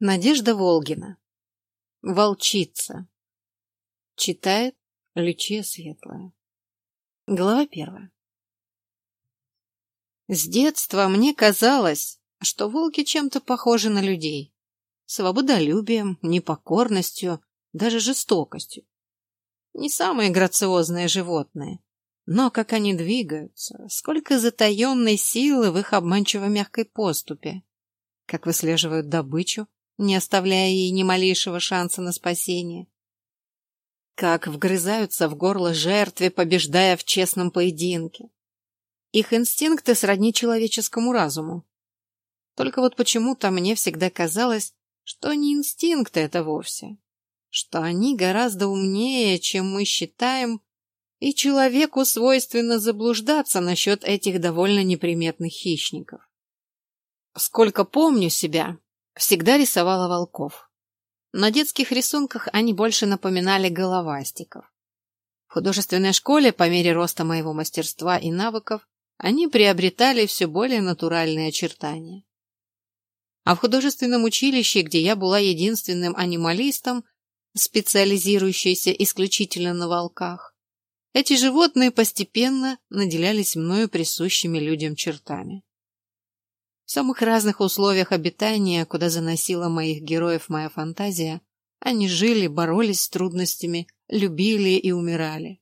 Надежда Волгина. Волчица. Читает Лючия Светлая. Глава первая. С детства мне казалось, что волки чем-то похожи на людей. Свободолюбием, непокорностью, даже жестокостью. Не самые грациозные животные, но как они двигаются, сколько затаенной силы в их обманчиво мягкой поступе, как выслеживают добычу, не оставляя ей ни малейшего шанса на спасение. Как вгрызаются в горло жертве, побеждая в честном поединке. Их инстинкты сродни человеческому разуму. Только вот почему-то мне всегда казалось, что не инстинкты это вовсе, что они гораздо умнее, чем мы считаем, и человеку свойственно заблуждаться насчет этих довольно неприметных хищников. Сколько помню себя, Всегда рисовала волков. На детских рисунках они больше напоминали головастиков. В художественной школе, по мере роста моего мастерства и навыков, они приобретали все более натуральные очертания. А в художественном училище, где я была единственным анималистом, специализирующийся исключительно на волках, эти животные постепенно наделялись мною присущими людям чертами. В самых разных условиях обитания, куда заносила моих героев моя фантазия, они жили, боролись с трудностями, любили и умирали.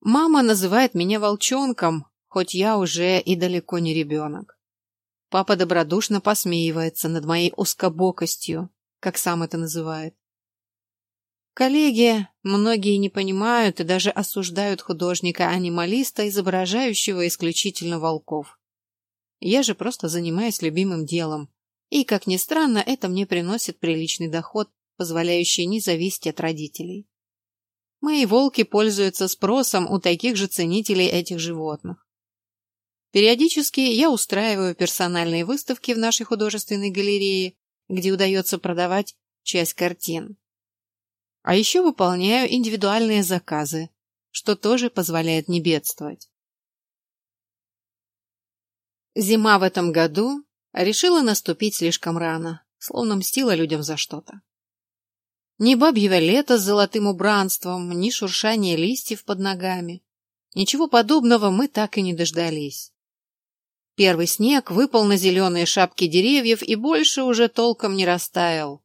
Мама называет меня волчонком, хоть я уже и далеко не ребенок. Папа добродушно посмеивается над моей узкобокостью, как сам это называет. Коллеги, многие не понимают и даже осуждают художника-анималиста, изображающего исключительно волков. Я же просто занимаюсь любимым делом. И, как ни странно, это мне приносит приличный доход, позволяющий не зависеть от родителей. Мои волки пользуются спросом у таких же ценителей этих животных. Периодически я устраиваю персональные выставки в нашей художественной галерее, где удается продавать часть картин. А еще выполняю индивидуальные заказы, что тоже позволяет не бедствовать. Зима в этом году решила наступить слишком рано, словно мстила людям за что-то. Ни бабьего лета с золотым убранством, ни шуршания листьев под ногами. Ничего подобного мы так и не дождались. Первый снег выпал на зеленые шапки деревьев и больше уже толком не растаял.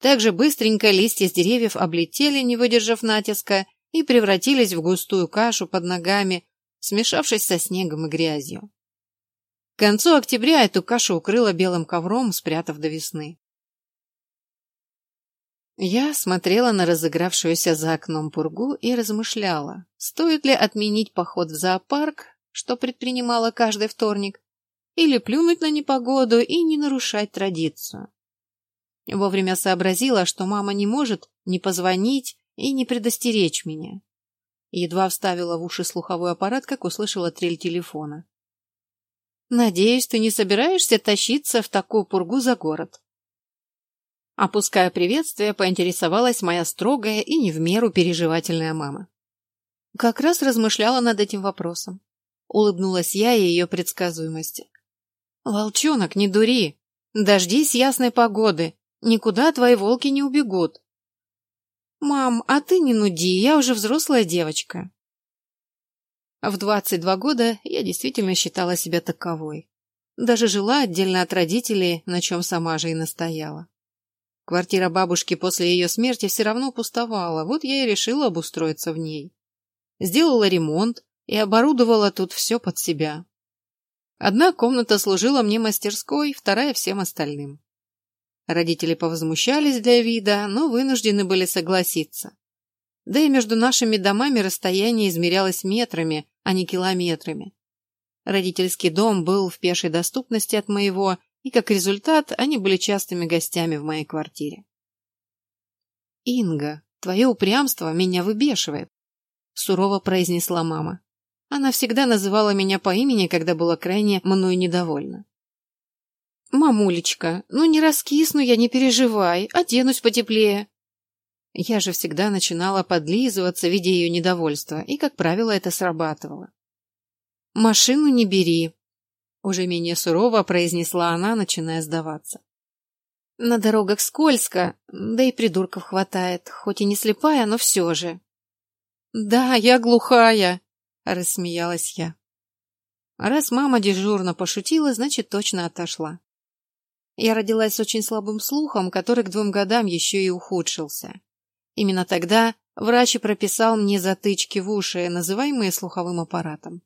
Также быстренько листья с деревьев облетели, не выдержав натиска, и превратились в густую кашу под ногами, смешавшись со снегом и грязью. К концу октября эту кашу укрыла белым ковром, спрятав до весны. Я смотрела на разыгравшуюся за окном пургу и размышляла, стоит ли отменить поход в зоопарк, что предпринимала каждый вторник, или плюнуть на непогоду и не нарушать традицию. Вовремя сообразила, что мама не может не позвонить и не предостеречь меня. Едва вставила в уши слуховой аппарат, как услышала трель телефона. Надеюсь, ты не собираешься тащиться в такую пургу за город. Опуская приветствие, поинтересовалась моя строгая и не в меру переживательная мама. Как раз размышляла над этим вопросом. Улыбнулась я ее предсказуемости. «Волчонок, не дури! Дождись ясной погоды! Никуда твои волки не убегут!» «Мам, а ты не нуди, я уже взрослая девочка!» В 22 года я действительно считала себя таковой. Даже жила отдельно от родителей, на чем сама же и настояла. Квартира бабушки после ее смерти все равно пустовала, вот я и решила обустроиться в ней. Сделала ремонт и оборудовала тут все под себя. Одна комната служила мне мастерской, вторая всем остальным. Родители повозмущались для вида, но вынуждены были согласиться. Да и между нашими домами расстояние измерялось метрами, а не километрами. Родительский дом был в пешей доступности от моего, и как результат они были частыми гостями в моей квартире. «Инга, твое упрямство меня выбешивает», — сурово произнесла мама. Она всегда называла меня по имени, когда была крайне мной недовольна. «Мамулечка, ну не раскисну я, не переживай, оденусь потеплее», я же всегда начинала подлизываться, видя ее недовольство, и, как правило, это срабатывало. «Машину не бери», — уже менее сурово произнесла она, начиная сдаваться. На дорогах скользко, да и придурков хватает, хоть и не слепая, но все же. Да, я глухая, рассмеялась я. Раз мама дежурно пошутила, значит, точно отошла. Я родилась с очень слабым слухом, который к двум годам еще и ухудшился. Именно тогда врач и прописал мне затычки в уши, называемые слуховым аппаратом.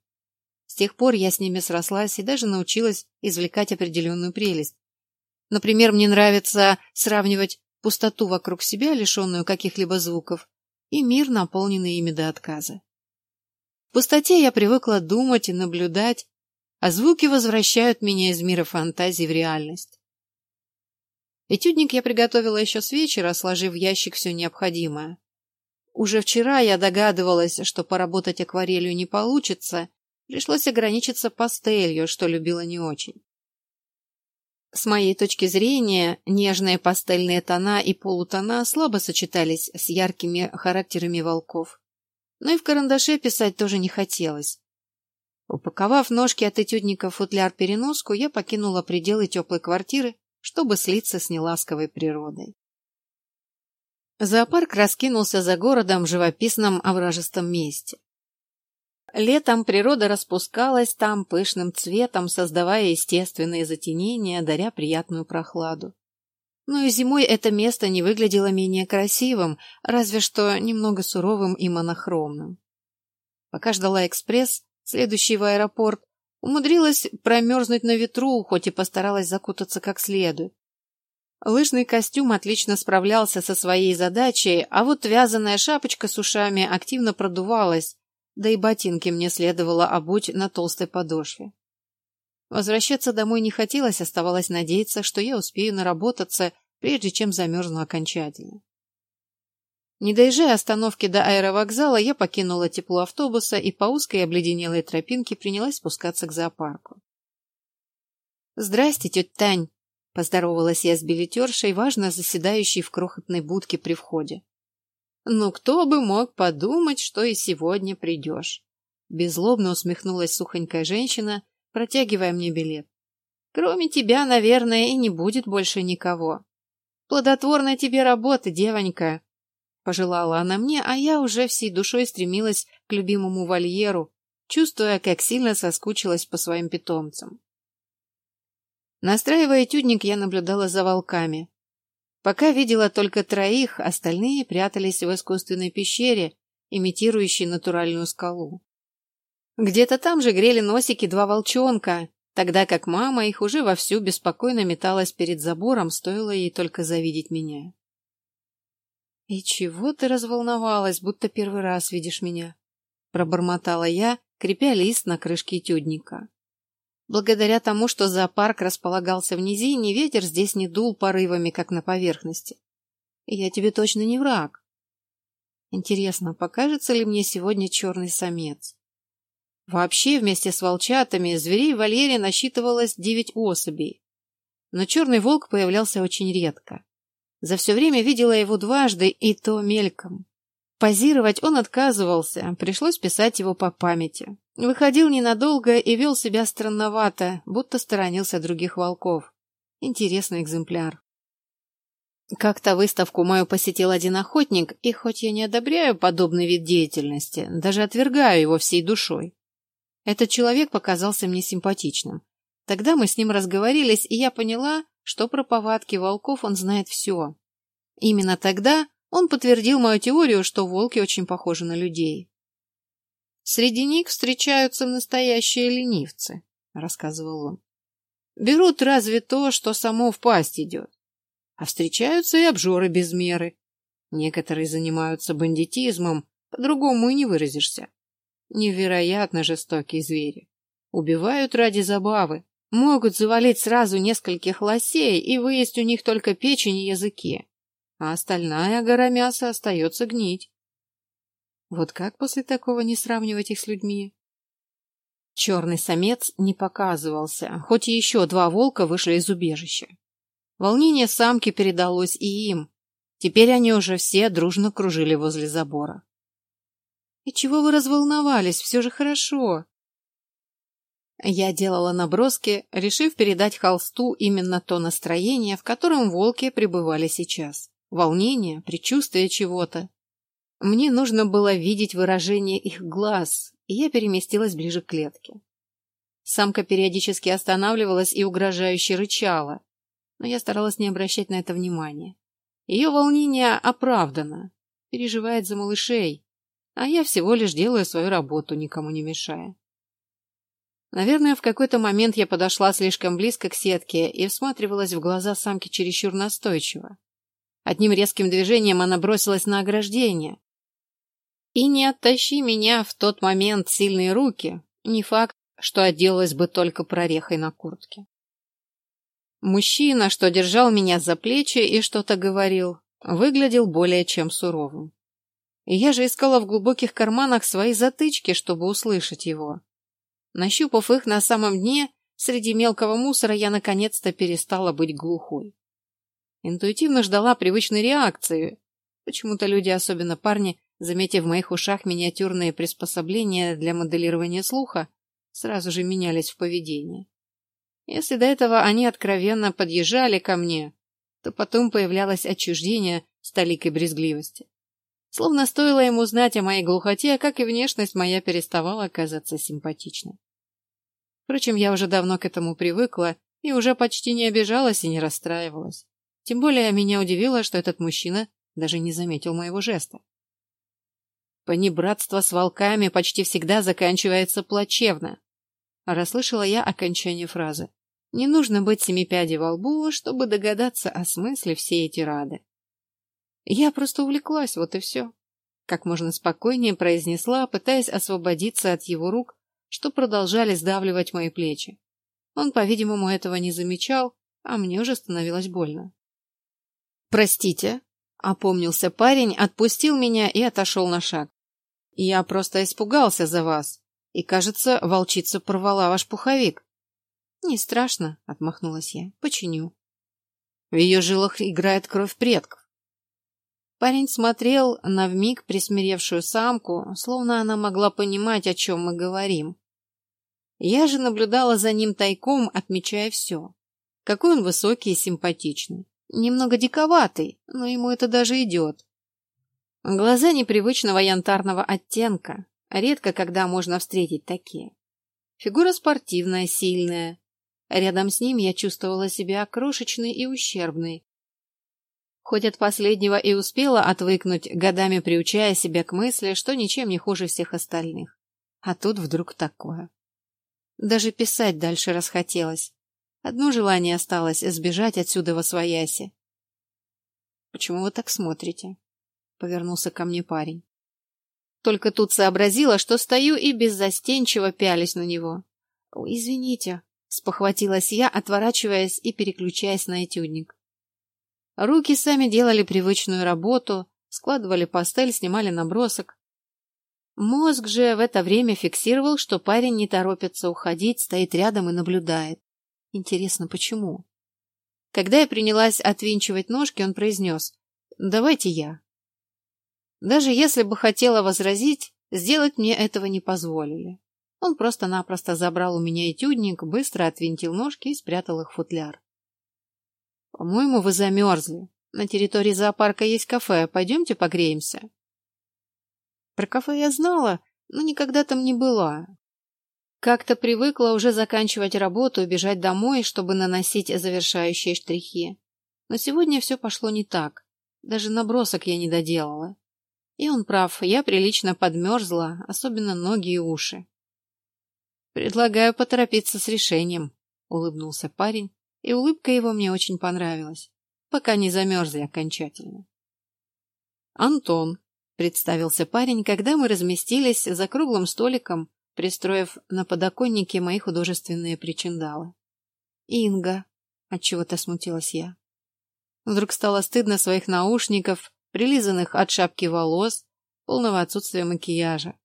С тех пор я с ними срослась и даже научилась извлекать определенную прелесть. Например, мне нравится сравнивать пустоту вокруг себя, лишенную каких-либо звуков, и мир, наполненный ими до отказа. В пустоте я привыкла думать и наблюдать, а звуки возвращают меня из мира фантазий в реальность. Этюдник я приготовила еще с вечера, сложив в ящик все необходимое. Уже вчера я догадывалась, что поработать акварелью не получится, пришлось ограничиться пастелью, что любила не очень. С моей точки зрения, нежные пастельные тона и полутона слабо сочетались с яркими характерами волков. Но и в карандаше писать тоже не хотелось. Упаковав ножки от этюдника в футляр-переноску, я покинула пределы теплой квартиры, чтобы слиться с неласковой природой. Зоопарк раскинулся за городом в живописном овражистом месте. Летом природа распускалась там пышным цветом, создавая естественные затенения, даря приятную прохладу. Но и зимой это место не выглядело менее красивым, разве что немного суровым и монохромным. Пока ждала экспресс, следующий в аэропорт, умудрилась промерзнуть на ветру, хоть и постаралась закутаться как следует. Лыжный костюм отлично справлялся со своей задачей, а вот вязаная шапочка с ушами активно продувалась, да и ботинки мне следовало обуть на толстой подошве. Возвращаться домой не хотелось, оставалось надеяться, что я успею наработаться, прежде чем замерзну окончательно. Не доезжая остановки до аэровокзала, я покинула тепло автобуса и по узкой обледенелой тропинке принялась спускаться к зоопарку. «Здрасте, тетя Тань!» — поздоровалась я с билетершей, важно заседающей в крохотной будке при входе. Ну, кто бы мог подумать, что и сегодня придешь. Беззлобно усмехнулась сухонькая женщина, протягивая мне билет. Кроме тебя, наверное, и не будет больше никого. Плодотворной тебе работы, девонька. Пожелала она мне, а я уже всей душой стремилась к любимому вольеру, чувствуя, как сильно соскучилась по своим питомцам. Настраивая тюдник, я наблюдала за волками. Пока видела только троих, остальные прятались в искусственной пещере, имитирующей натуральную скалу. Где-то там же грели носики два волчонка, тогда как мама их уже вовсю беспокойно металась перед забором, стоило ей только завидеть меня. «И чего ты разволновалась, будто первый раз видишь меня?» — пробормотала я, крепя лист на крышке тюдника. Благодаря тому, что зоопарк располагался в низине, ветер здесь не дул порывами, как на поверхности. Я тебе точно не враг. Интересно, покажется ли мне сегодня черный самец? Вообще, вместе с волчатами, зверей в вольере насчитывалось девять особей. Но черный волк появлялся очень редко. За все время видела его дважды, и то мельком. Позировать он отказывался, пришлось писать его по памяти. Выходил ненадолго и вел себя странновато, будто сторонился других волков. Интересный экземпляр. Как-то выставку мою посетил один охотник, и хоть я не одобряю подобный вид деятельности, даже отвергаю его всей душой. Этот человек показался мне симпатичным. Тогда мы с ним разговорились, и я поняла, что про повадки волков он знает все. Именно тогда он подтвердил мою теорию, что волки очень похожи на людей. Среди них встречаются настоящие ленивцы, рассказывал он. Берут разве то, что само в пасть идет. А встречаются и обжоры без меры. Некоторые занимаются бандитизмом, по-другому и не выразишься. Невероятно жестокие звери. Убивают ради забавы. Могут завалить сразу нескольких лосей и выесть у них только печень и языки. А остальная гора мяса остается гнить. Вот как после такого не сравнивать их с людьми? Черный самец не показывался, хоть и еще два волка вышли из убежища. Волнение самки передалось и им. Теперь они уже все дружно кружили возле забора. — И чего вы разволновались? Все же хорошо. Я делала наброски, решив передать холсту именно то настроение, в котором волки пребывали сейчас. Волнение, предчувствие чего-то. Мне нужно было видеть выражение их глаз, и я переместилась ближе к клетке. Самка периодически останавливалась и угрожающе рычала, но я старалась не обращать на это внимания. Ее волнение оправдано, переживает за малышей, а я всего лишь делаю свою работу, никому не мешая. Наверное, в какой-то момент я подошла слишком близко к сетке и всматривалась в глаза самки чересчур настойчиво. Одним резким движением она бросилась на ограждение. И не оттащи меня в тот момент сильные руки, не факт, что отделалась бы только прорехой на куртке. Мужчина, что держал меня за плечи и что-то говорил, выглядел более чем суровым. Я же искала в глубоких карманах свои затычки, чтобы услышать его. Нащупав их на самом дне, среди мелкого мусора я наконец-то перестала быть глухой. Интуитивно ждала привычной реакции. Почему-то люди, особенно парни, заметив в моих ушах миниатюрные приспособления для моделирования слуха, сразу же менялись в поведении. Если до этого они откровенно подъезжали ко мне, то потом появлялось отчуждение с толикой брезгливости. Словно стоило ему знать о моей глухоте, как и внешность моя переставала казаться симпатичной. Впрочем, я уже давно к этому привыкла и уже почти не обижалась и не расстраивалась. Тем более меня удивило, что этот мужчина даже не заметил моего жеста. Понебратство с волками почти всегда заканчивается плачевно. Расслышала я окончание фразы. Не нужно быть семипядей во лбу, чтобы догадаться о смысле всей эти рады. Я просто увлеклась, вот и все. Как можно спокойнее произнесла, пытаясь освободиться от его рук что продолжали сдавливать мои плечи. Он, по-видимому, этого не замечал, а мне уже становилось больно. «Простите», — опомнился парень, отпустил меня и отошел на шаг. «Я просто испугался за вас, и, кажется, волчица порвала ваш пуховик». «Не страшно», — отмахнулась я, — «починю». В ее жилах играет кровь предков. Парень смотрел на вмиг присмиревшую самку, словно она могла понимать, о чем мы говорим. Я же наблюдала за ним тайком, отмечая все. Какой он высокий и симпатичный. Немного диковатый, но ему это даже идет. Глаза непривычного янтарного оттенка. Редко когда можно встретить такие. Фигура спортивная, сильная. Рядом с ним я чувствовала себя крошечной и ущербной. Хоть от последнего и успела отвыкнуть, годами приучая себя к мысли, что ничем не хуже всех остальных. А тут вдруг такое. Даже писать дальше расхотелось. Одно желание осталось — сбежать отсюда во свояси. «Почему вы так смотрите?» — повернулся ко мне парень. Только тут сообразила, что стою и беззастенчиво пялись на него. «Извините», — спохватилась я, отворачиваясь и переключаясь на этюдник. Руки сами делали привычную работу, складывали пастель, снимали набросок. Мозг же в это время фиксировал, что парень не торопится уходить, стоит рядом и наблюдает. Интересно, почему? Когда я принялась отвинчивать ножки, он произнес «Давайте я». Даже если бы хотела возразить, сделать мне этого не позволили. Он просто-напросто забрал у меня этюдник, быстро отвинтил ножки и спрятал их в футляр. «По-моему, вы замерзли. На территории зоопарка есть кафе. Пойдемте погреемся». Про кафе я знала, но никогда там не была. Как-то привыкла уже заканчивать работу и бежать домой, чтобы наносить завершающие штрихи. Но сегодня все пошло не так. Даже набросок я не доделала. И он прав, я прилично подмерзла, особенно ноги и уши. «Предлагаю поторопиться с решением», — улыбнулся парень, и улыбка его мне очень понравилась, пока не замерзли окончательно. «Антон», Представился парень, когда мы разместились за круглым столиком, пристроив на подоконнике мои художественные причиндалы. «Инга», — отчего-то смутилась я. Вдруг стало стыдно своих наушников, прилизанных от шапки волос, полного отсутствия макияжа.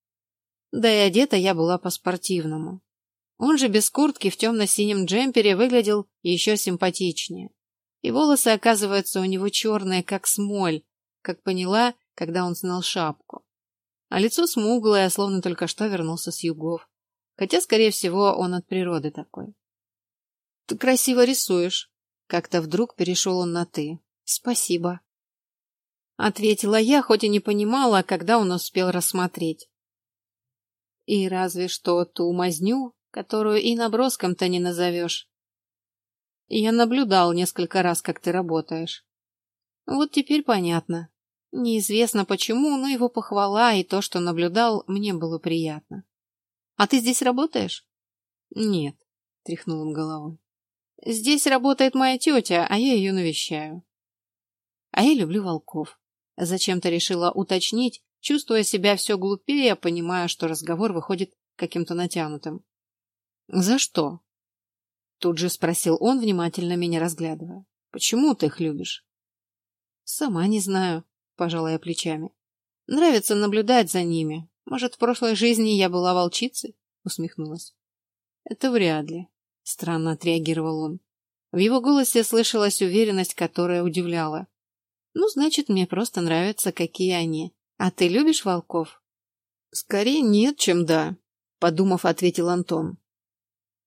Да и одета я была по-спортивному. Он же без куртки в темно-синем джемпере выглядел еще симпатичнее. И волосы, оказывается, у него черные, как смоль, как поняла, когда он снял шапку. А лицо смуглое, словно только что вернулся с югов. Хотя, скорее всего, он от природы такой. Ты красиво рисуешь. Как-то вдруг перешел он на «ты». Спасибо. Ответила я, хоть и не понимала, когда он успел рассмотреть. И разве что ту мазню, которую и наброском-то не назовешь. Я наблюдал несколько раз, как ты работаешь. Вот теперь понятно. Неизвестно почему, но его похвала и то, что наблюдал, мне было приятно. А ты здесь работаешь? Нет, тряхнул он головой. Здесь работает моя тетя, а я ее навещаю. А я люблю волков. Зачем-то решила уточнить, чувствуя себя все глупее, понимая, что разговор выходит каким-то натянутым. «За что?» Тут же спросил он, внимательно меня разглядывая. «Почему ты их любишь?» «Сама не знаю», — пожала я плечами. «Нравится наблюдать за ними. Может, в прошлой жизни я была волчицей?» — усмехнулась. «Это вряд ли», — странно отреагировал он. В его голосе слышалась уверенность, которая удивляла. «Ну, значит, мне просто нравятся, какие они. А ты любишь волков?» «Скорее нет, чем да», — подумав, ответил Антон.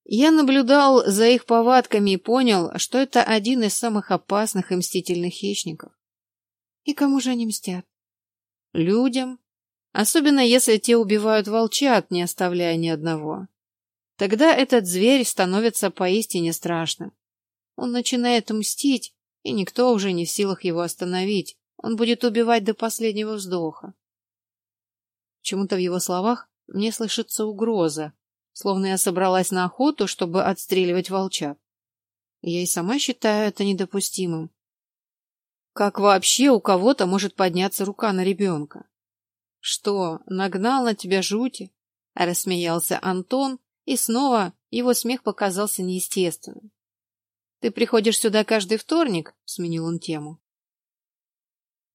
Я наблюдал за их повадками и понял, что это один из самых опасных и мстительных хищников. И кому же они мстят? Людям. Особенно если те убивают волчат, не оставляя ни одного. Тогда этот зверь становится поистине страшным. Он начинает мстить, и никто уже не в силах его остановить. Он будет убивать до последнего вздоха. Почему-то в его словах мне слышится угроза, словно я собралась на охоту, чтобы отстреливать волчат. Я и сама считаю это недопустимым. Как вообще у кого-то может подняться рука на ребенка? Что, нагнал на тебя жути? Рассмеялся Антон, и снова его смех показался неестественным. Ты приходишь сюда каждый вторник? Сменил он тему.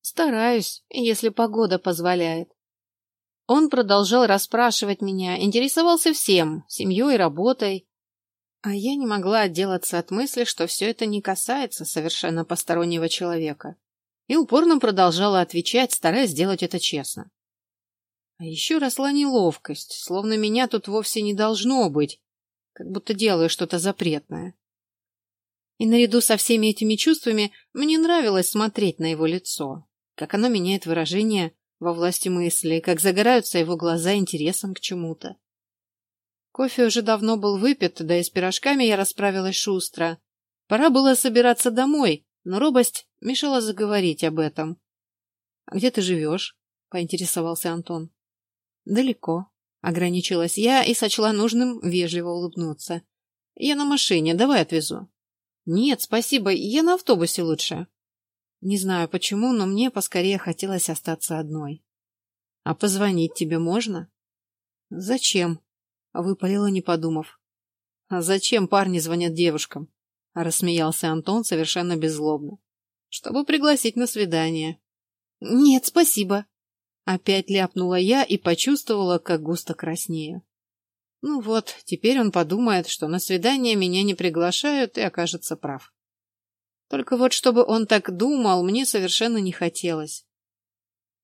Стараюсь, если погода позволяет. Он продолжал расспрашивать меня, интересовался всем, семьей, работой. А я не могла отделаться от мысли, что все это не касается совершенно постороннего человека. И упорно продолжала отвечать, стараясь сделать это честно. А еще росла неловкость, словно меня тут вовсе не должно быть, как будто делаю что-то запретное. И наряду со всеми этими чувствами мне нравилось смотреть на его лицо, как оно меняет выражение во власти мысли, как загораются его глаза интересом к чему-то. Кофе уже давно был выпит, да и с пирожками я расправилась шустро. Пора было собираться домой, но робость мешала заговорить об этом. — А где ты живешь? — поинтересовался Антон. — Далеко. Ограничилась я и сочла нужным вежливо улыбнуться. — Я на машине, давай отвезу. — Нет, спасибо, я на автобусе лучше. Не знаю почему, но мне поскорее хотелось остаться одной. А позвонить тебе можно? Зачем? Выпалила, не подумав. А зачем парни звонят девушкам? Рассмеялся Антон совершенно беззлобно. Чтобы пригласить на свидание. Нет, спасибо. Опять ляпнула я и почувствовала, как густо краснею. Ну вот, теперь он подумает, что на свидание меня не приглашают и окажется прав. Только вот чтобы он так думал, мне совершенно не хотелось.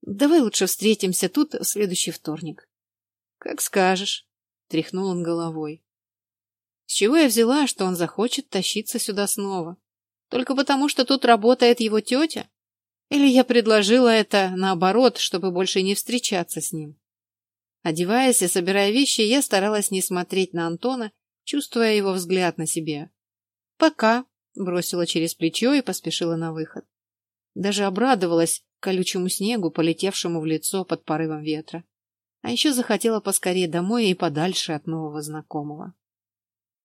Давай лучше встретимся тут в следующий вторник. Как скажешь, тряхнул он головой. С чего я взяла, что он захочет тащиться сюда снова? Только потому, что тут работает его тетя? Или я предложила это наоборот, чтобы больше не встречаться с ним? Одеваясь и собирая вещи, я старалась не смотреть на Антона, чувствуя его взгляд на себе. Пока, Бросила через плечо и поспешила на выход. Даже обрадовалась колючему снегу, полетевшему в лицо под порывом ветра. А еще захотела поскорее домой и подальше от нового знакомого.